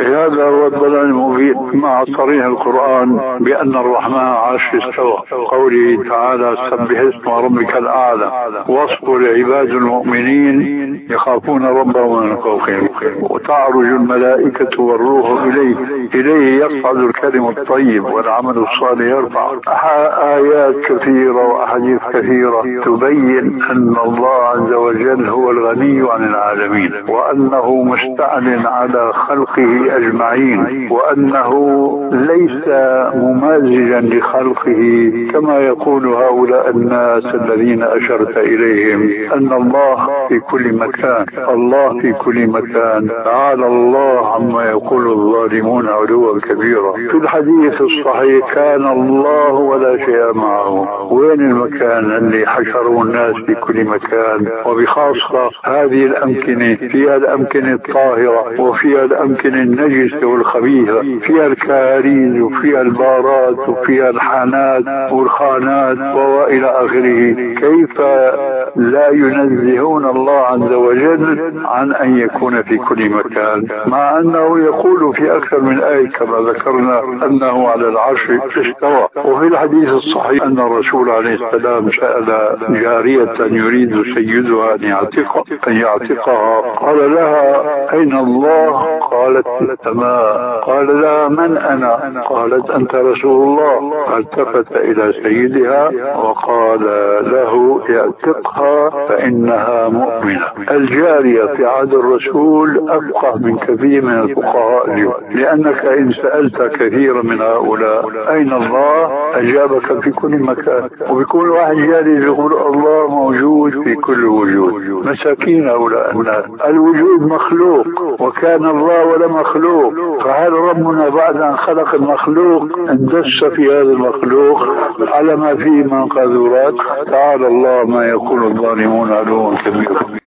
هذا هو الضلال المبين مع صريح القرآن بأن الرحمن عرش استوى. قوله تعالى سبح اسم ربك الأعلى وصف لعباد المؤمنين يخافون ربهم من فوقهم. وتعرج الملائكة والروح إليه. إليه يصعد الكلم الطيب والعمل الصالح يرفع. آيات كثيرة وأحاديث كثيرة تبين أن الله عز وجل هو الغني عن العالمين وأنه مستعل على خلقه أجمعين وأنه ليس ممازجا لخلقه كما يقول هؤلاء الناس الذين أشرت إليهم أن الله في كل مكان الله في كل مكان تعالى الله عما يقول الظالمون علوا كبيرا في الحديث الصحيح كان الله ولا شيء معه. وين المكان اللي حشروا الناس في كل مكان؟ وبخاصة هذه الأمكنة. فيها الأمكنة الطاهرة وفيها الأمكنة النجسة والخبيثة. فيها الكاريز وفيها البارات وفيها الحانات والخانات وإلى آخره. كيف لا ينزهون الله عز وجل عن أن يكون في كل مكان؟ مع أنه يقول في أكثر من آية كما ذكرنا أنه على العرش استوى. وفي الحديث الصحيح أن الرسول عليه السلام سأل جارية يريد سيدها أن يعتق أن يعتقها. قال لها أين الله؟ قالت في السماء قال لها من أنا؟ قالت أنت رسول الله. التفت إلى سيدها وقال له اعتقها فإنها مؤمنة. الجارية في عهد الرسول أفقه من كثير من الفقهاء اليوم لأنك إن سألت كثيرا من هؤلاء. أين الله؟ أجابك في كل مكان. وبيكون واحد جالس يقول الله موجود في كل وجود. مساكين هؤلاء الوجود مخلوق. وكان الله ولا مخلوق. فهل ربنا بعد أن خلق المخلوق اندس في هذا المخلوق على ما فيه من قذورات؟ تعالى الله ما يقول الظالمون علوا كبيرا.